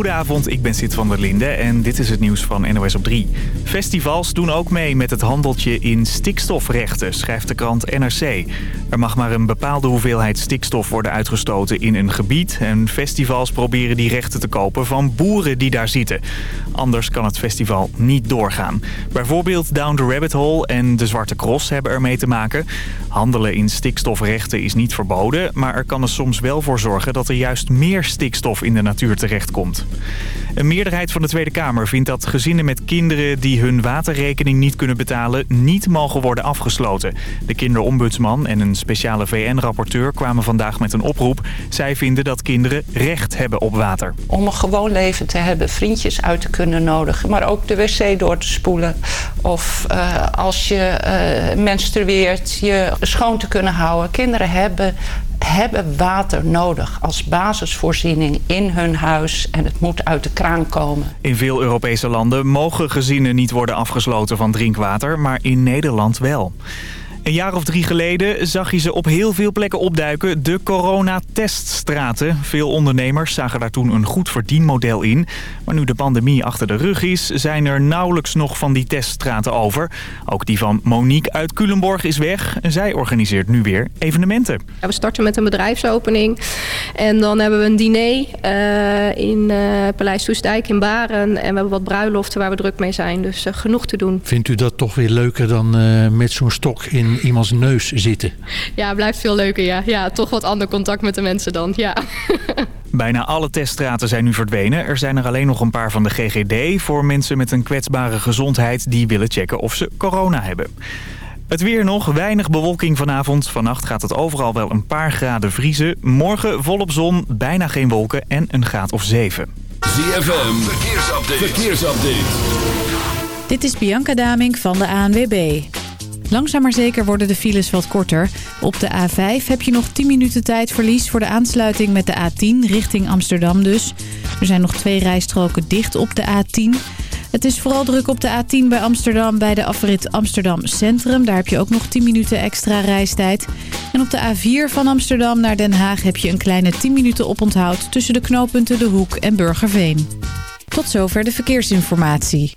Goedenavond, ik ben Sid van der Linde en dit is het nieuws van NOS op 3. Festivals doen ook mee met het handeltje in stikstofrechten, schrijft de krant NRC. Er mag maar een bepaalde hoeveelheid stikstof worden uitgestoten in een gebied... en festivals proberen die rechten te kopen van boeren die daar zitten. Anders kan het festival niet doorgaan. Bijvoorbeeld Down the Rabbit Hole en de Zwarte Cross hebben ermee te maken. Handelen in stikstofrechten is niet verboden... maar er kan er soms wel voor zorgen dat er juist meer stikstof in de natuur terechtkomt. Een meerderheid van de Tweede Kamer vindt dat gezinnen met kinderen die hun waterrekening niet kunnen betalen niet mogen worden afgesloten. De kinderombudsman en een speciale VN-rapporteur kwamen vandaag met een oproep. Zij vinden dat kinderen recht hebben op water. Om een gewoon leven te hebben, vriendjes uit te kunnen nodigen, maar ook de wc door te spoelen. Of uh, als je uh, menstrueert, je schoon te kunnen houden. Kinderen hebben hebben water nodig als basisvoorziening in hun huis en het moet uit de kraan komen. In veel Europese landen mogen gezinnen niet worden afgesloten van drinkwater, maar in Nederland wel. Een jaar of drie geleden zag je ze op heel veel plekken opduiken, de coronateststraten. Veel ondernemers zagen daar toen een goed verdienmodel in. Maar nu de pandemie achter de rug is, zijn er nauwelijks nog van die teststraten over. Ook die van Monique uit Culemborg is weg. Zij organiseert nu weer evenementen. Ja, we starten met een bedrijfsopening en dan hebben we een diner uh, in uh, Paleis Soestdijk in Baren. En we hebben wat bruiloften waar we druk mee zijn, dus uh, genoeg te doen. Vindt u dat toch weer leuker dan met zo'n stok in iemands neus zitten. Ja, blijft veel leuker, ja. Ja, toch wat ander contact met de mensen dan, ja. Bijna alle teststraten zijn nu verdwenen. Er zijn er alleen nog een paar van de GGD... voor mensen met een kwetsbare gezondheid die willen checken of ze corona hebben. Het weer nog, weinig bewolking vanavond. Vannacht gaat het overal wel een paar graden vriezen. Morgen volop zon, bijna geen wolken en een graad of 7. ZFM, verkeersupdate. verkeersupdate. Dit is Bianca Daming van de ANWB. Langzaam maar zeker worden de files wat korter. Op de A5 heb je nog 10 minuten tijdverlies voor de aansluiting met de A10 richting Amsterdam dus. Er zijn nog twee rijstroken dicht op de A10. Het is vooral druk op de A10 bij Amsterdam bij de afrit Amsterdam Centrum. Daar heb je ook nog 10 minuten extra reistijd. En op de A4 van Amsterdam naar Den Haag heb je een kleine 10 minuten oponthoud... tussen de knooppunten De Hoek en Burgerveen. Tot zover de verkeersinformatie.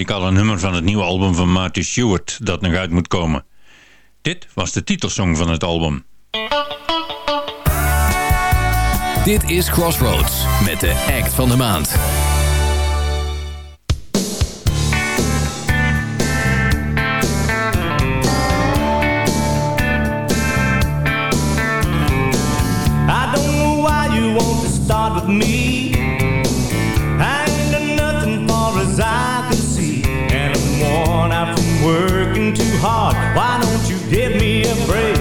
ik al een nummer van het nieuwe album van Marty Stewart dat nog uit moet komen. Dit was de titelsong van het album. Dit is Crossroads met de act van de maand. I don't know why you want to start with me hard. Why don't you give me a break?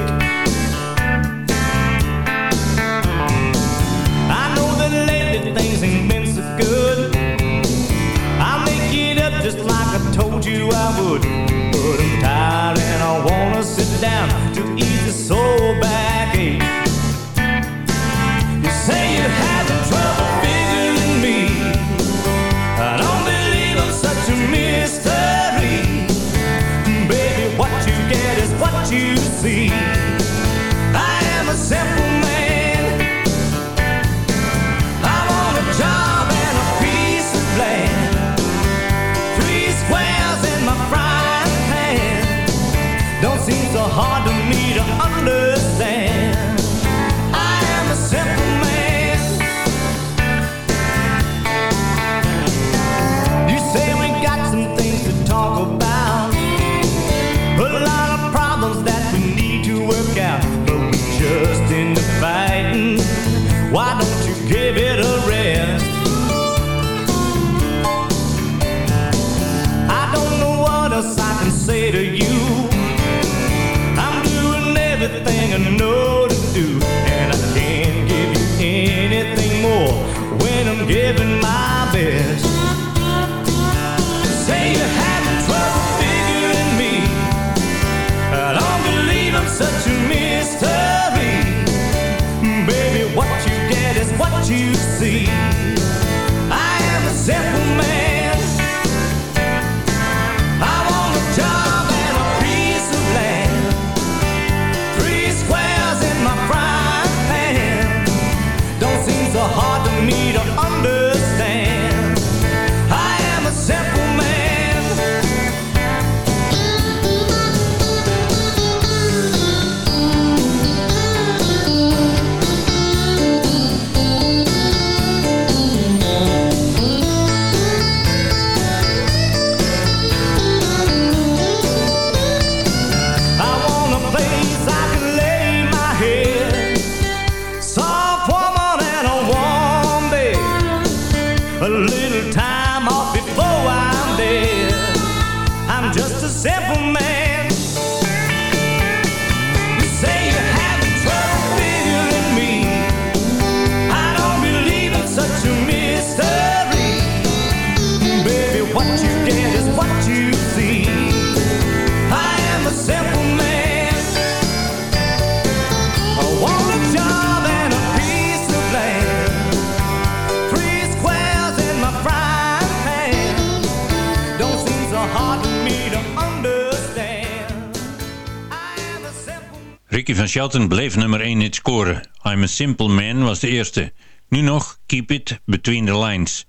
Shelton bleef nummer 1 hit scoren. I'm a Simple Man was de eerste. Nu nog Keep It Between the Lines.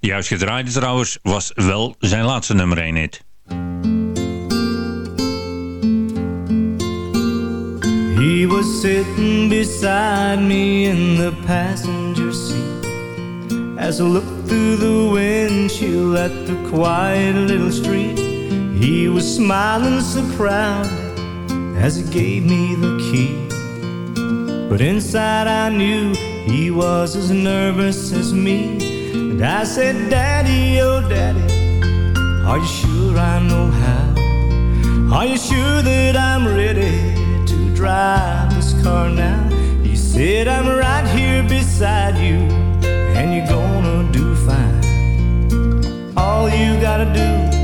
De juist gedraaide trouwens was wel zijn laatste nummer 1 hit. He was sitting beside me in the passenger seat As I looked through the windshield at the quiet little street He was smiling so proud as he gave me the key But inside I knew he was as nervous as me And I said, Daddy, oh Daddy Are you sure I know how? Are you sure that I'm ready to drive this car now? He said, I'm right here beside you And you're gonna do fine All you gotta do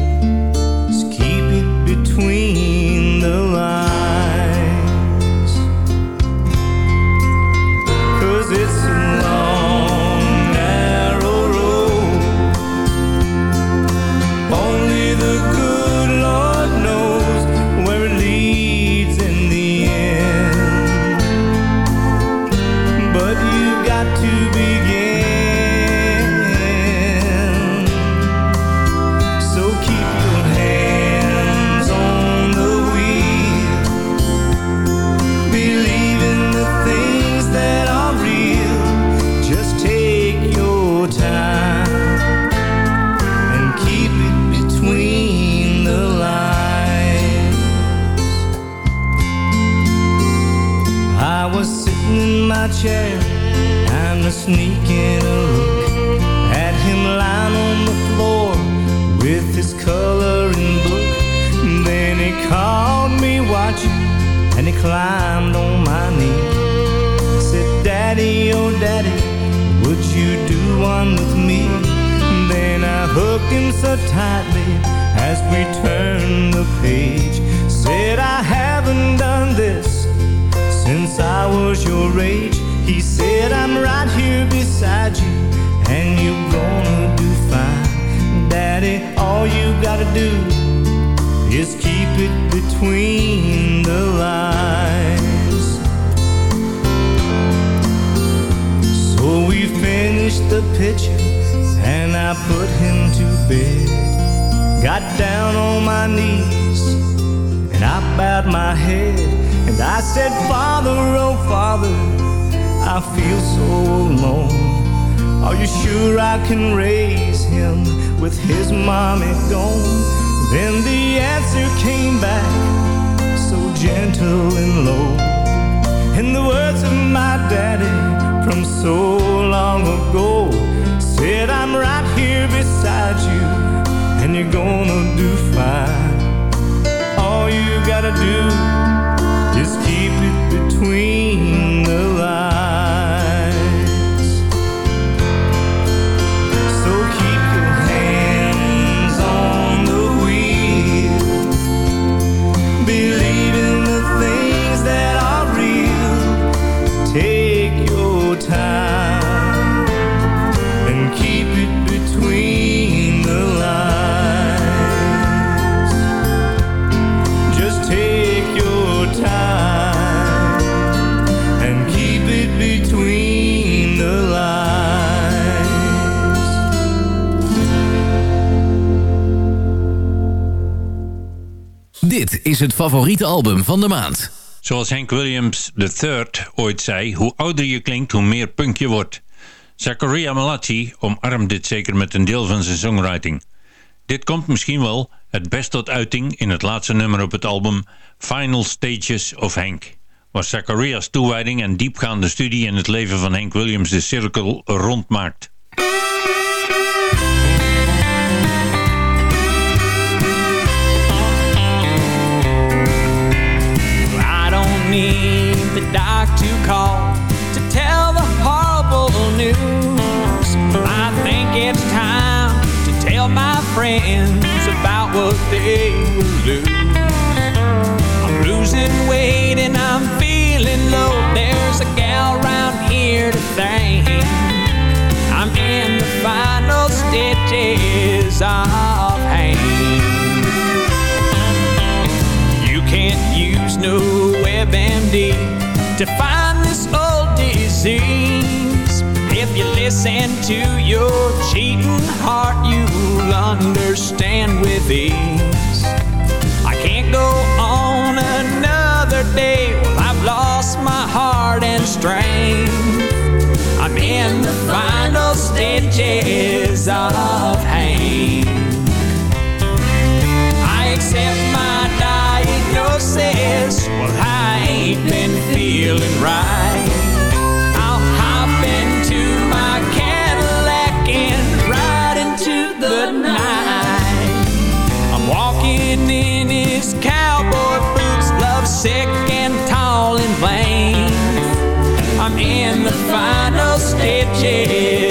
chair and a sneaking a look at him lying on the floor with his coloring book. Then he called me watching and he climbed on my knee. Said, Daddy, oh Daddy, would you do one with me? Then I hooked him so tightly as we turned the page. Said, I haven't done this since I was your age. He said, I'm right here beside you, and you're gonna do fine. Daddy, all you gotta do is keep it between the lines. So we finished the picture, and I put him to bed. Got down on my knees, and I bowed my head, and I said, Father, oh Father, I feel so alone. Are you sure I can raise him with his mommy gone? Then the answer came back so gentle and low. In the words of my daddy from so long ago, said, I'm right here beside you, and you're gonna do fine. All you gotta do is keep it between is het favoriete album van de maand. Zoals Hank Williams III ooit zei, hoe ouder je klinkt, hoe meer punk je wordt. Zachariah Malachi omarmt dit zeker met een deel van zijn songwriting. Dit komt misschien wel het best tot uiting in het laatste nummer op het album Final Stages of Hank. Waar Zachariah's toewijding en diepgaande studie in het leven van Hank Williams de cirkel rondmaakt. Doc to call to tell the horrible news. I think it's time to tell my friends about what they will lose. I'm losing weight and I'm feeling low. There's a gal round here to thank. I'm in the final stitches of pain. You can't use no WebMD to find this old disease. If you listen to your cheating heart, you'll understand with ease. I can't go on another day. Well, I've lost my heart and strength. I'm in the final stages of pain. I accept my diagnosis. Well, I ain't been feeling right. I'll hop into my Cadillac and ride into the night. I'm walking in his cowboy boots, love sick and tall and plain. I'm in the final stitches.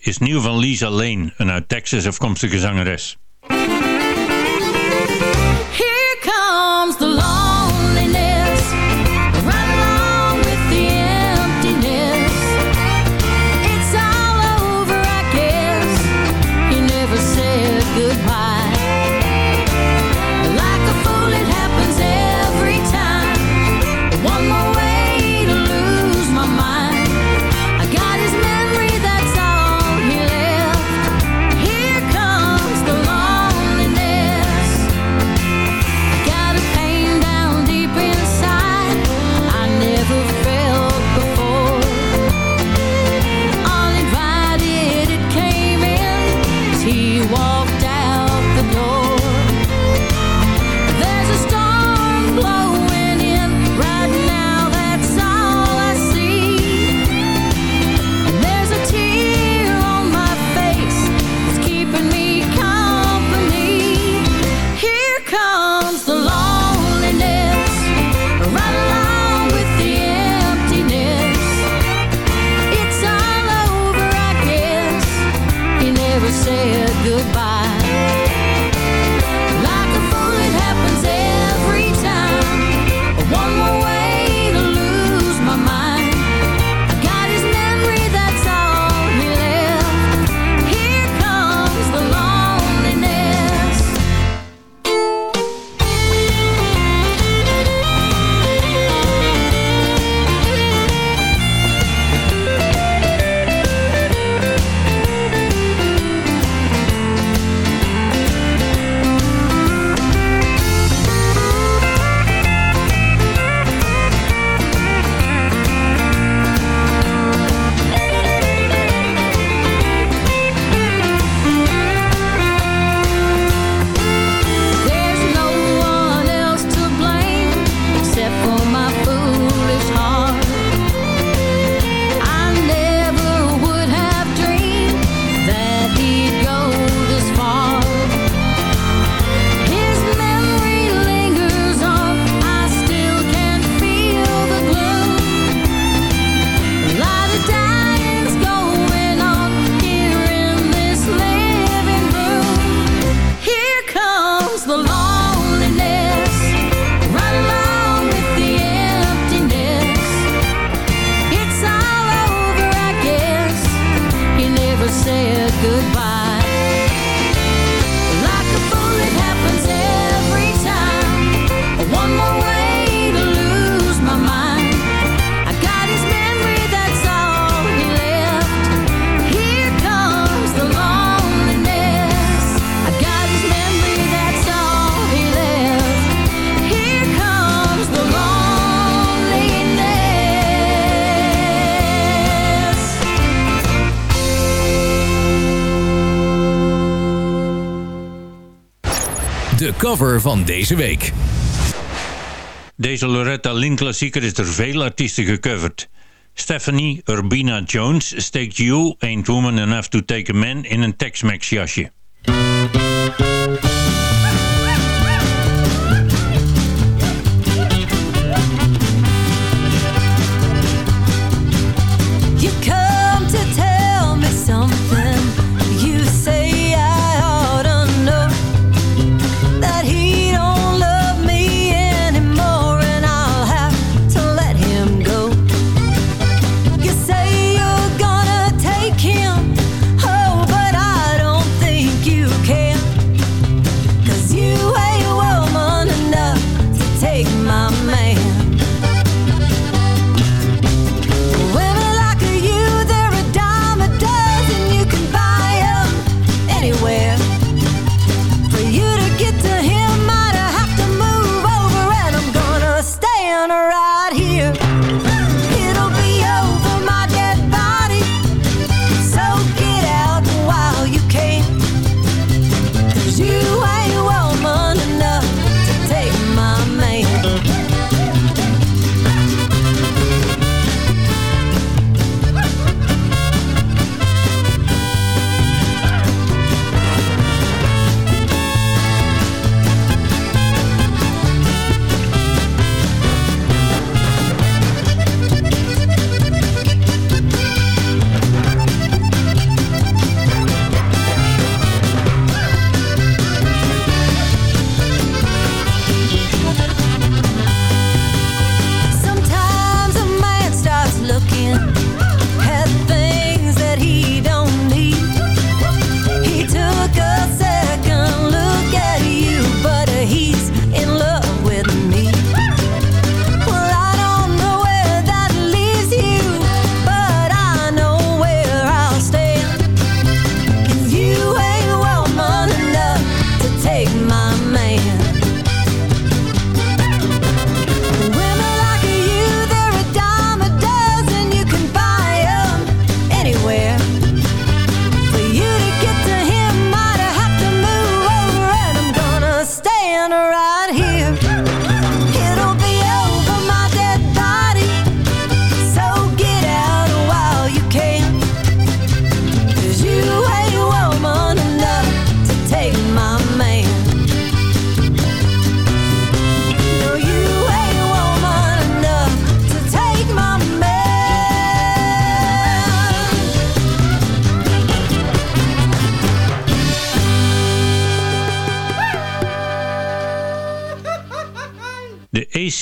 is nieuw van Lisa Lane, een uit Texas afkomstige zangeres. Cover van deze week. Deze Loretta Lynn klassieker is door veel artiesten gecoverd. Stephanie Urbina Jones steekt You Ain't Woman Enough to Take a Man in een Tex-Mex jasje.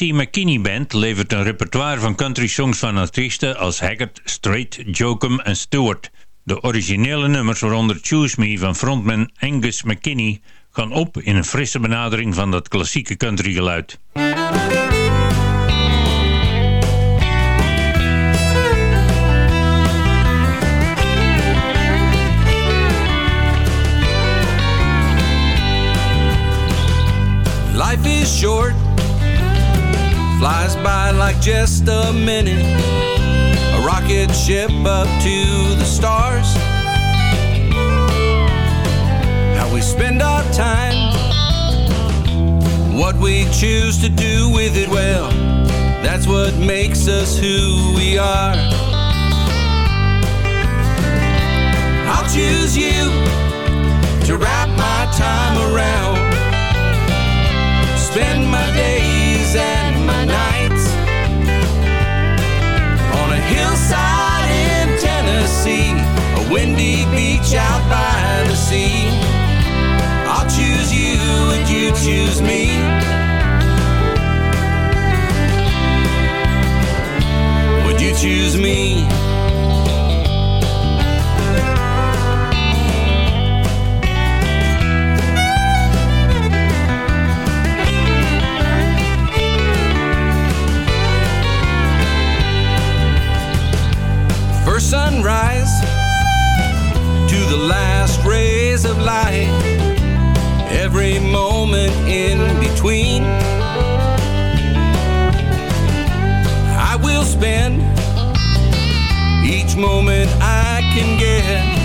AC McKinney Band levert een repertoire van country songs van artiesten als Haggard, Strait, Jokum en Stewart. De originele nummers, waaronder Choose Me van frontman Angus McKinney, gaan op in een frisse benadering van dat klassieke country geluid. Like just a minute. A rocket ship up to the stars. How we spend our time, what we choose to do with it, well, that's what makes us who we are. I'll choose you to wrap my time around a windy beach out by the sea. I'll choose you and you choose me. Would you choose me? Sunrise the last rays of light, every moment in between. I will spend each moment I can get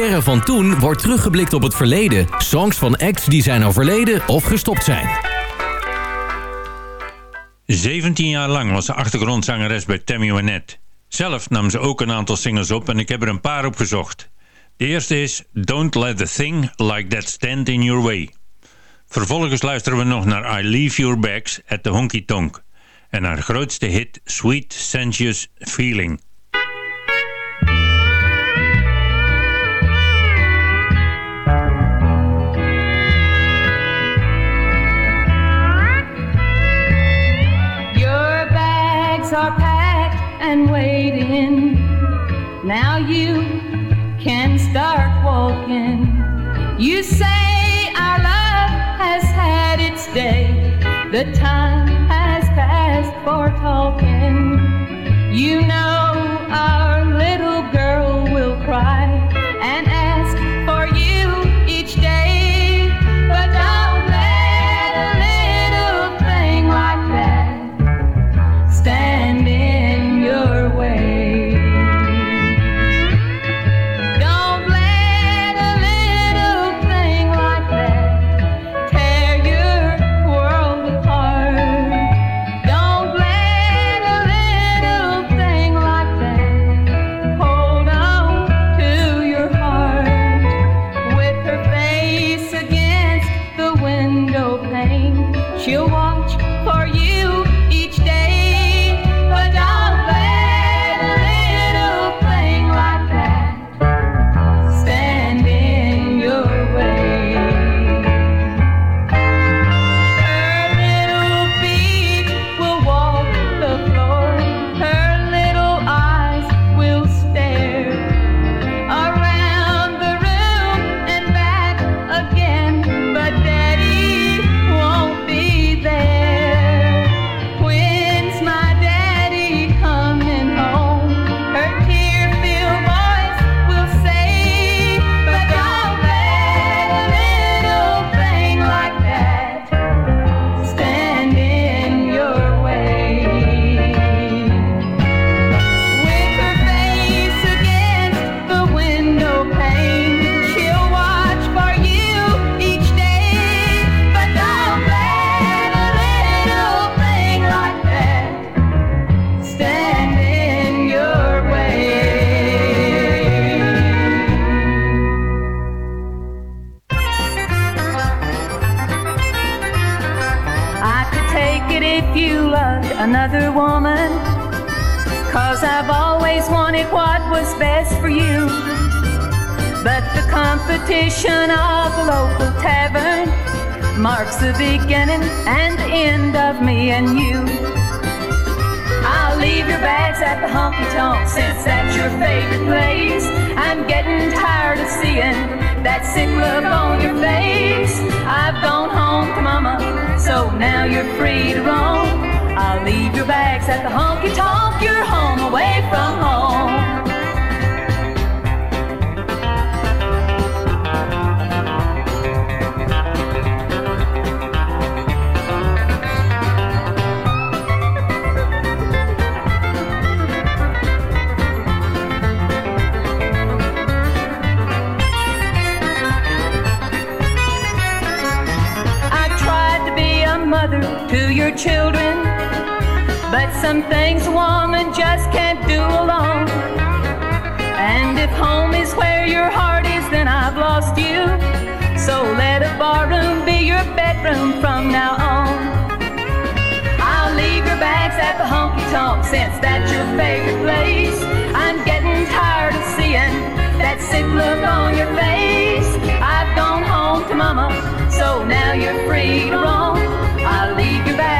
sterren van toen wordt teruggeblikt op het verleden. Songs van acts die zijn overleden of gestopt zijn. 17 jaar lang was ze achtergrondzangeres bij Tammy Wynette. Zelf nam ze ook een aantal singles op en ik heb er een paar opgezocht. De eerste is Don't Let the Thing Like That Stand In Your Way. Vervolgens luisteren we nog naar I Leave Your Bags at the Honky Tonk en haar grootste hit Sweet Sensuous Feeling. bags are packed and waiting. Now you can start walking. You say our love has had its day. The time has passed for talking. You know our little girl will cry. honky tonk. things a woman just can't do alone. And if home is where your heart is, then I've lost you. So let a barroom be your bedroom from now on. I'll leave your bags at the honky tonk since that's your favorite place. I'm getting tired of seeing that sick look on your face. I've gone home to mama, so now you're free to roam. I'll leave your bags.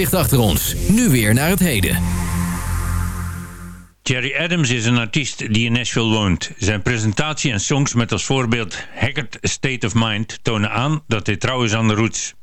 ligt achter ons. Nu weer naar het heden. Jerry Adams is een artiest die in Nashville woont. Zijn presentatie en songs met als voorbeeld Haggard State of Mind tonen aan dat dit trouw is aan de roots.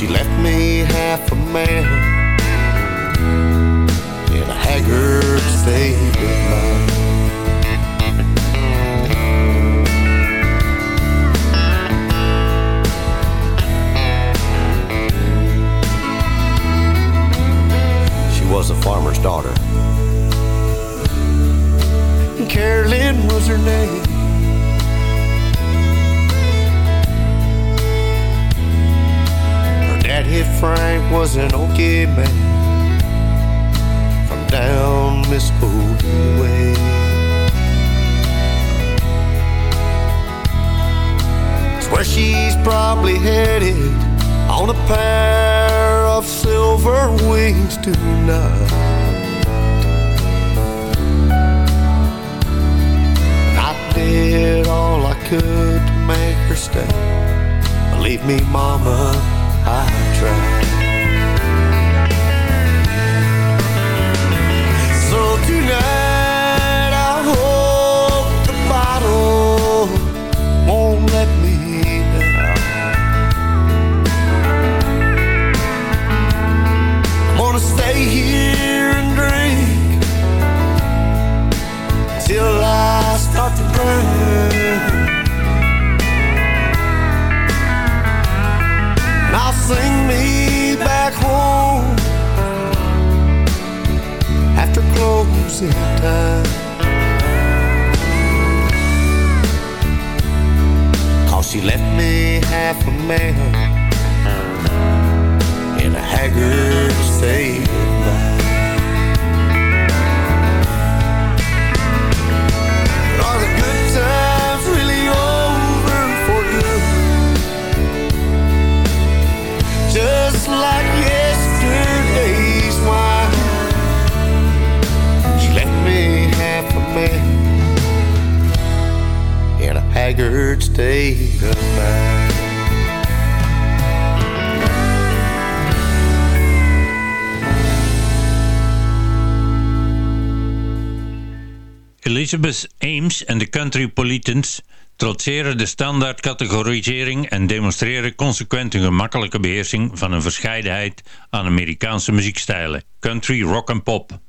She left me half a man in a haggard state of mind. She was a farmer's daughter. And Carolyn was her name. Her daddy Frank was an okay man from down Muskogee way. It's where she's probably headed on a pair of silver wings tonight. I did all I could to make her stay. Believe me, Mama, I trapped closing time. Cause she left me half a man in a haggard state Elizabeth Ames en de Country Politans trotseren de standaard categorisering en demonstreren consequent een gemakkelijke beheersing van een verscheidenheid aan Amerikaanse muziekstijlen, country, rock en pop.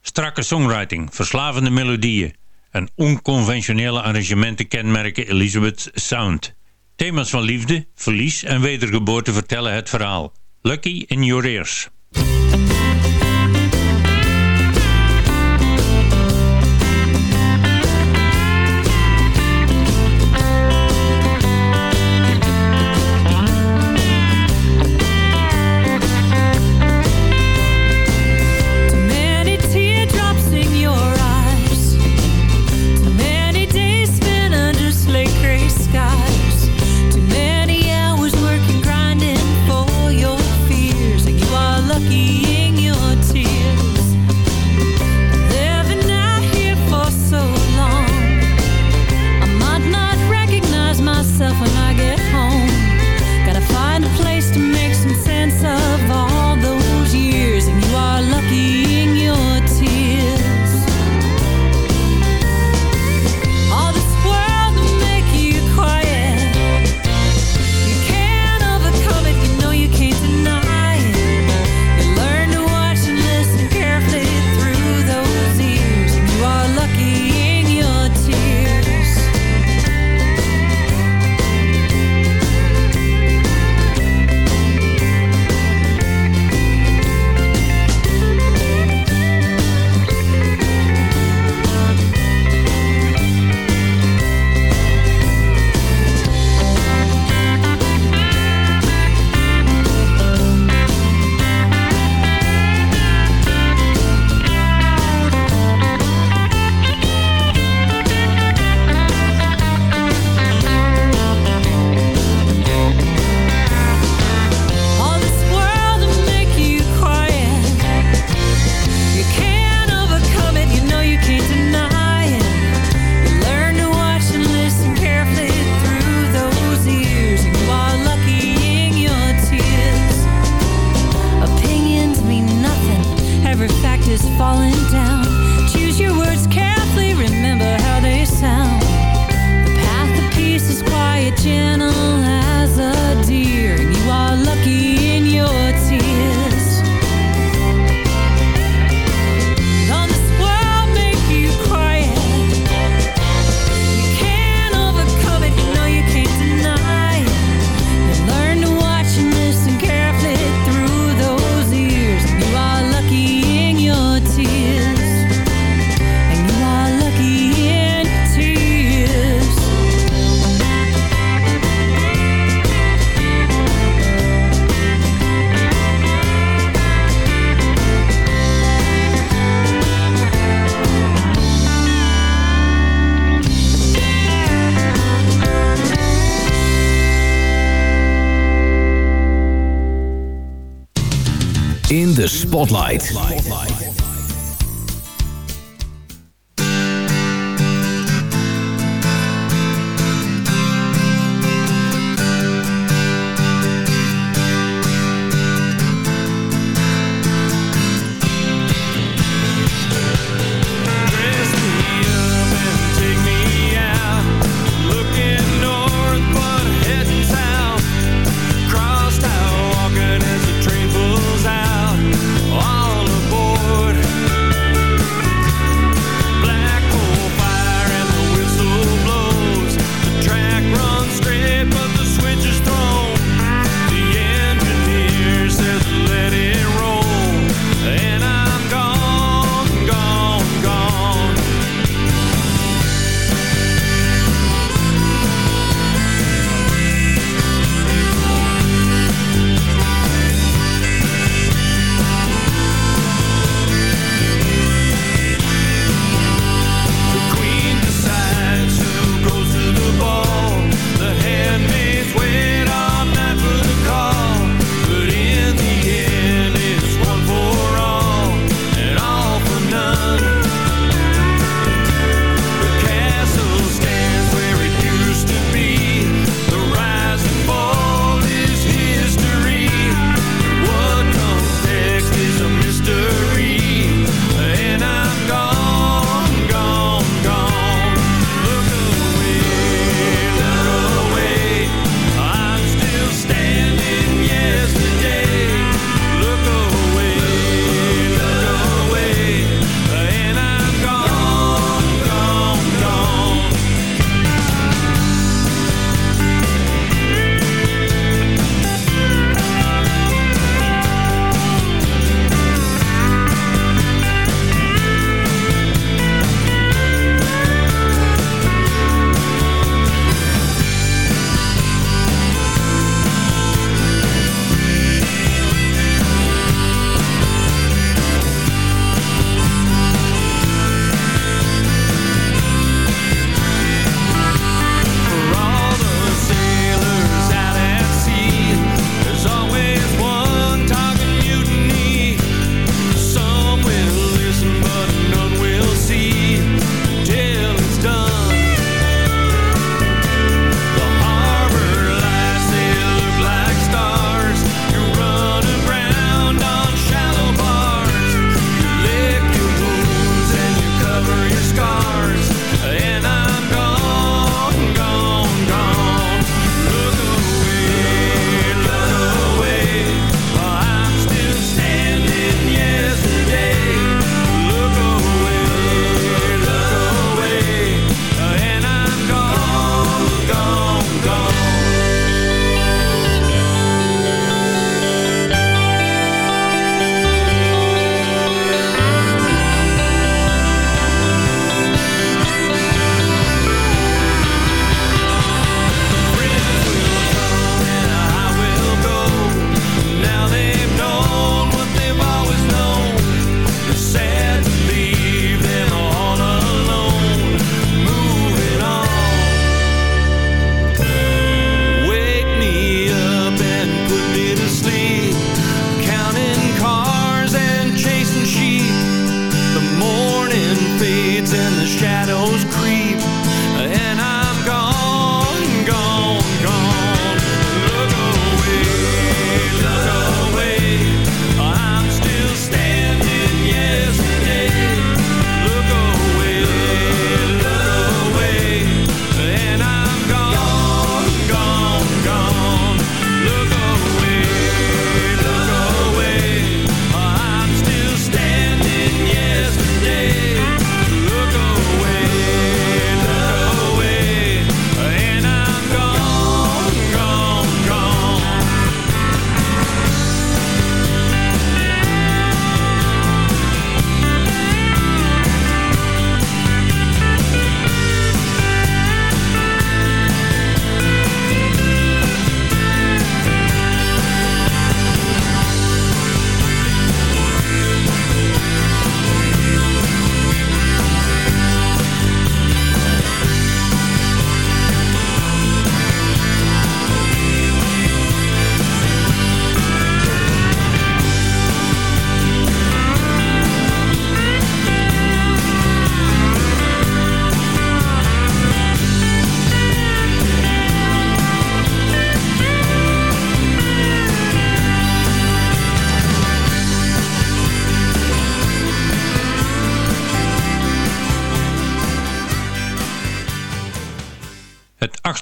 Strakke songwriting, verslavende melodieën en onconventionele arrangementen kenmerken Elizabeth's sound. Thema's van liefde, verlies en wedergeboorte vertellen het verhaal. Lucky in your ears. Spotlight. Spotlight.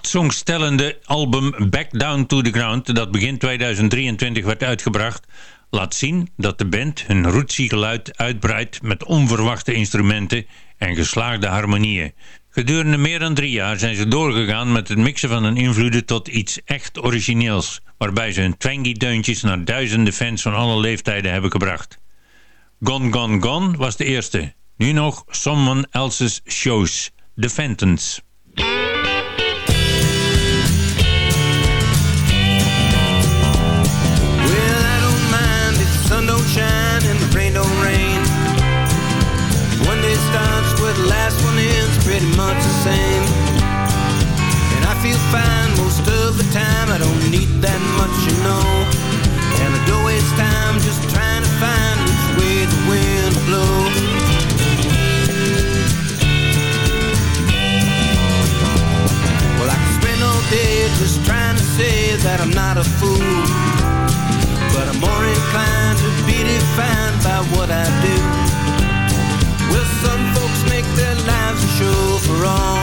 Songs tellende album Back Down to the Ground... dat begin 2023 werd uitgebracht... laat zien dat de band hun rootsy geluid uitbreidt... met onverwachte instrumenten en geslaagde harmonieën. Gedurende meer dan drie jaar zijn ze doorgegaan met het mixen van hun invloeden tot iets echt origineels, waarbij ze hun twangy deuntjes naar duizenden fans van alle leeftijden hebben gebracht. Gone Gone Gone was de eerste. Nu nog Someone Else's Shows, The Fentons. Need that much, you know. And I don't waste time just trying to find which way the wind will blow. Well, I can spend all day just trying to say that I'm not a fool. But I'm more inclined to be defined by what I do. Well, some folks make their lives a show for all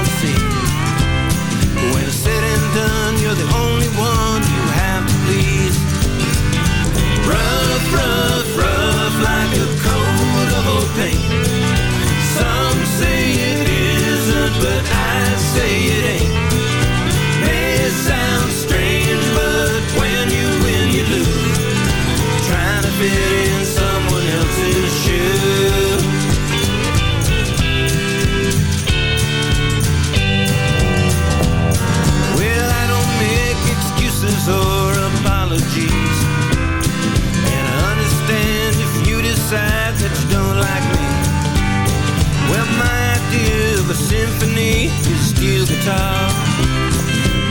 a symphony is a steel guitar.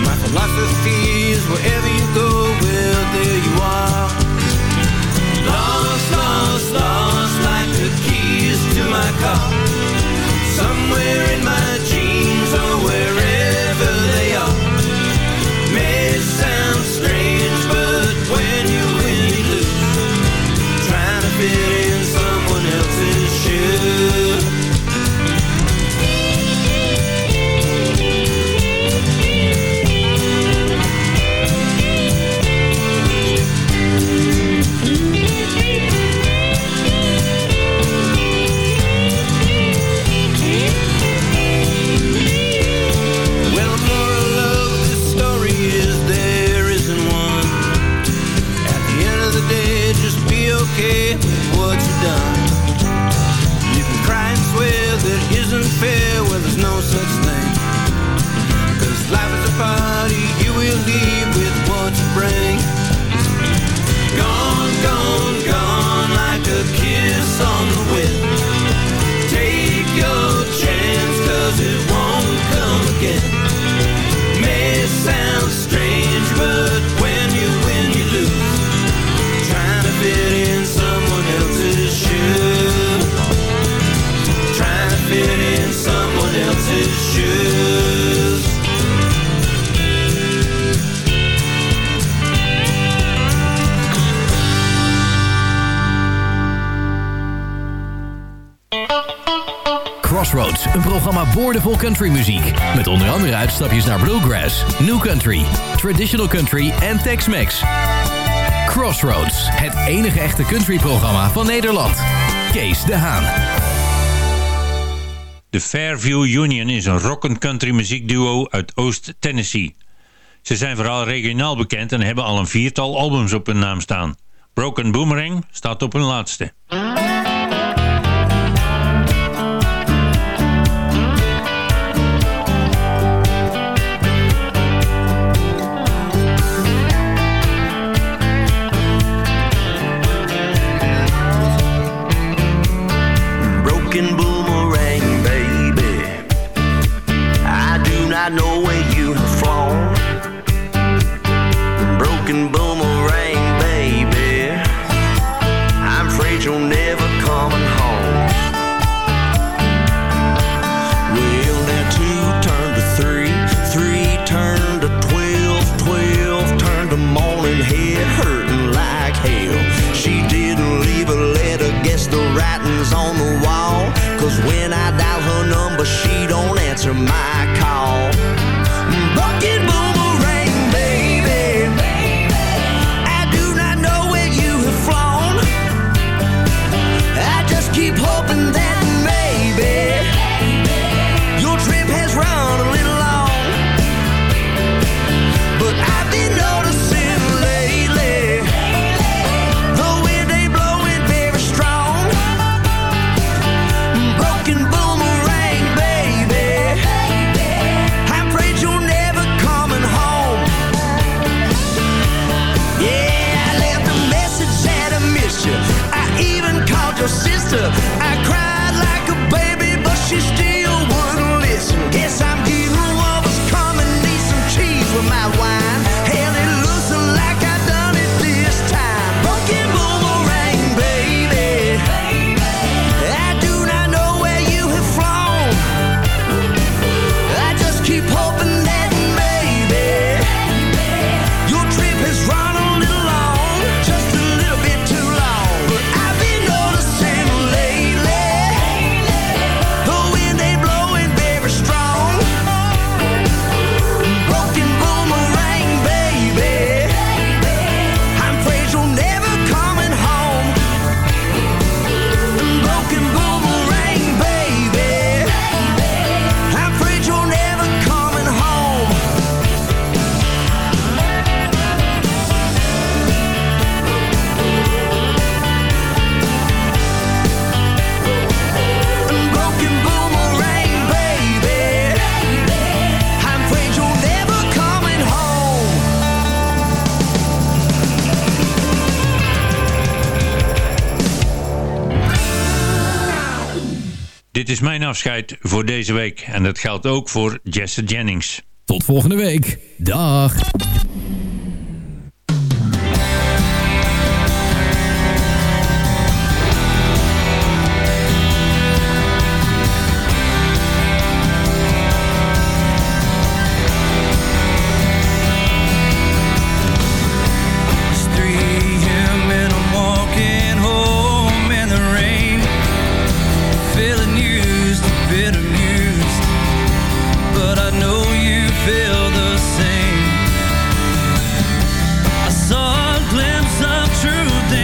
My philosophy is wherever you go, well, there you are. Lost, lost, lost, like the keys to my car. Een programma boordevol countrymuziek. Met onder andere uitstapjes naar bluegrass, new country, traditional country en Tex-Mex. Crossroads, het enige echte countryprogramma van Nederland. Kees de Haan. De Fairview Union is een rock'n'country country muziekduo uit Oost-Tennessee. Ze zijn vooral regionaal bekend en hebben al een viertal albums op hun naam staan. Broken Boomerang staat op hun laatste. is mijn afscheid voor deze week. En dat geldt ook voor Jesse Jennings. Tot volgende week. Dag. true